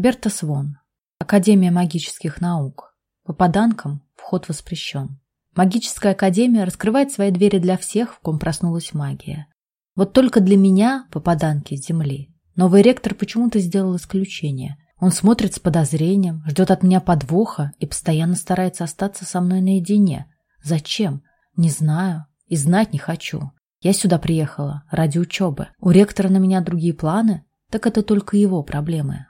Берта Свон. Академия магических наук. Попаданкам вход воспрещен. Магическая академия раскрывает свои двери для всех, в ком проснулась магия. Вот только для меня, попаданки с земли, новый ректор почему-то сделал исключение. Он смотрит с подозрением, ждет от меня подвоха и постоянно старается остаться со мной наедине. Зачем? Не знаю и знать не хочу. Я сюда приехала ради учебы. У ректора на меня другие планы, так это только его проблемы.